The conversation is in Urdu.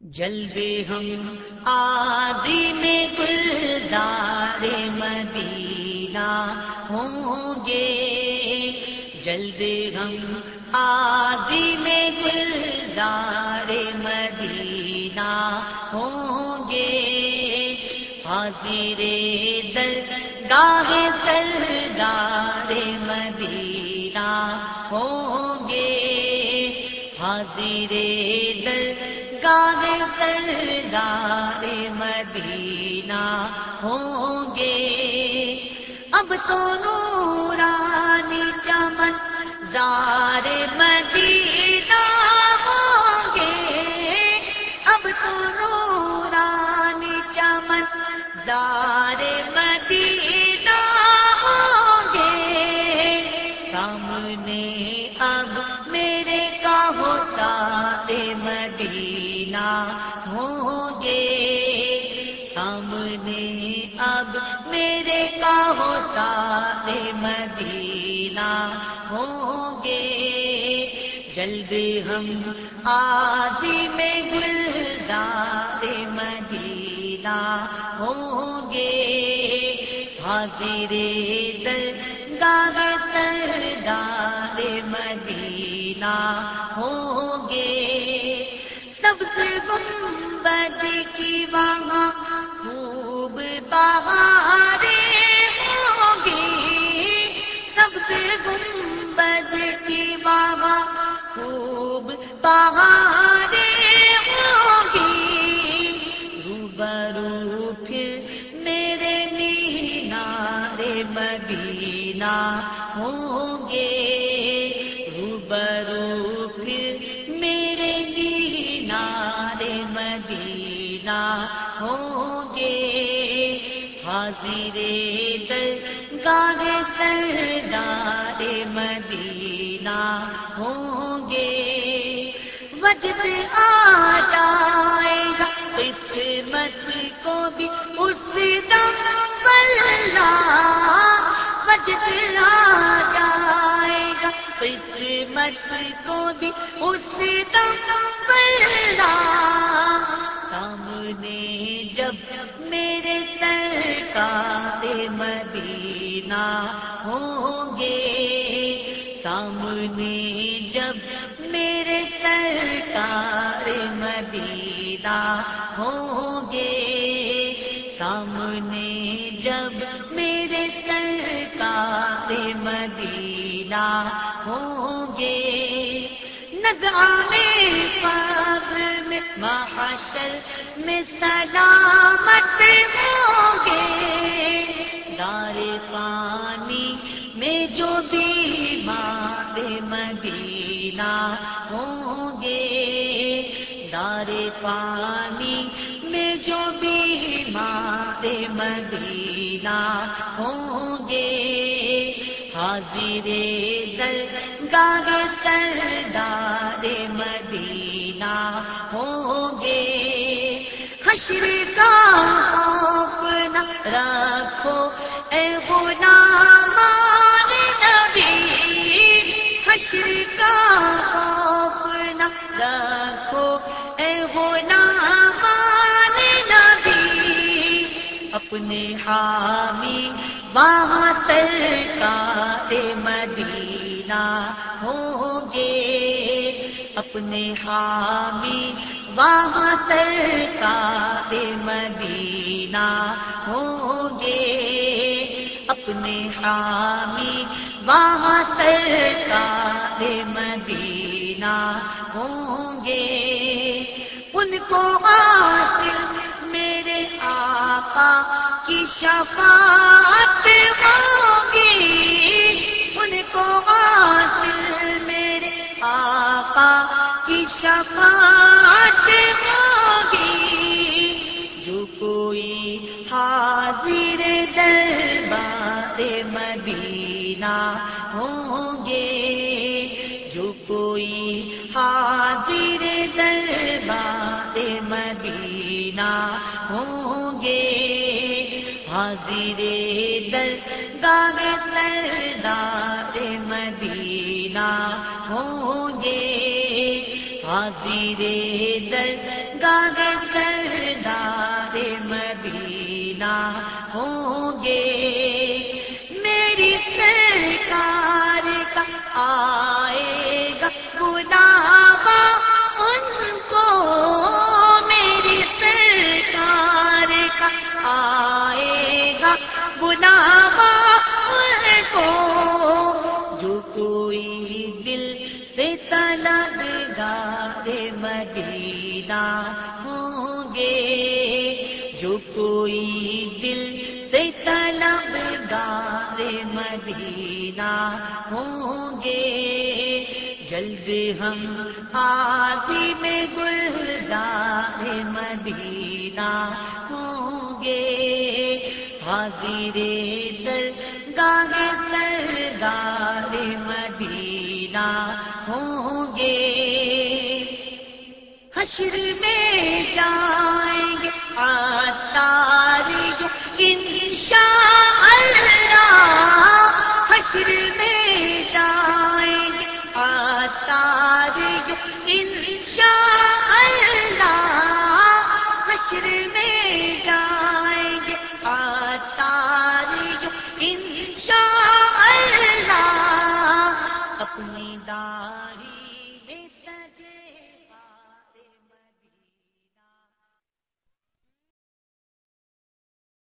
جلد ہم آدی میں گلدار مدینہ ہوں گے۔ جلد ہم آدی میں گلدار مدینہ ہوں گے۔ حاضر در گاہ سردار مدینہ ہوں گے۔ حاضر در گاہ سردار مدینہ ہوں گے۔ اب تو نورانی چمن زار مدینہ ہوں گے۔ اب تو نورانی چمن زار مدینہ ہوں گے۔ سامنے اب میرے کا ہوتا مدینہ ہوں گے۔ جلد ہم آدھی میں گلدار مدینہ ہوں گے۔ حاضر در گاہ سردار مدینہ ہوں گنبد کی وہاں خوب بہارے ہوں گی سب سے گنبد کی وہاں خوب بہارے ہوں گی روبرو پھر میرے نینار مدینہ ہوں گے۔ ہوں گے۔ حاضر در گاہ سردار مدینہ ہوں گے۔ وجد آ جائے گا، قسمت کو بھی اس دم بلّا وجد آ جائے گا، قسمت کو بھی اس دم بلّا مدینہ ہوں گے۔ سامنے جب میرے سرکار مدینہ ہوں گے، سامنے جب میرے سرکار مدینہ ہوں گے۔ نظرانے قبر میں، محشر میں سلامت ہوں۔ پانی میں جو بھی مار مدینہ ہوں گے۔ حاضر در گاہ سردار مدینہ ہوں گے۔ حشر کا خوف نہ رکھو اے غلام نبی۔ حشر کا خوف نہ رکھو اپنے حامی وہاں سرکار مدینہ ہوں گے اپنے حامی وہاں سرکار مدینہ ہوں گے اپنے حامی وہاں سرکار مدینہ ہوں گے ان کو حاصل میرے آقا کی شفاعت ہوگی۔ ان کو حاصل میرے آقا کی شفاعت ہوگی۔ جو کوئی حاضر دربار مدینہ ہوں گے، جو کوئی حاضر دربار مدینہ ہوں گے۔ حاضر در گاہ سردار مدینہ ہوں گے۔ حاضر در گاگ سردار مدینہ ہوں گے۔ میری سرکار کا گا کو، جو کوئی دل سے طلب گار مدینہ ہوں گے، جو کوئی دل سے طلب گار مدینہ ہوں گے۔ جلد ہم آدھی میں گلزار حاضر در گاگ سردار مدینہ ہوں گے۔ حشر میں جائیں گے آتار جو انشاء اللہ حشر میں جائیں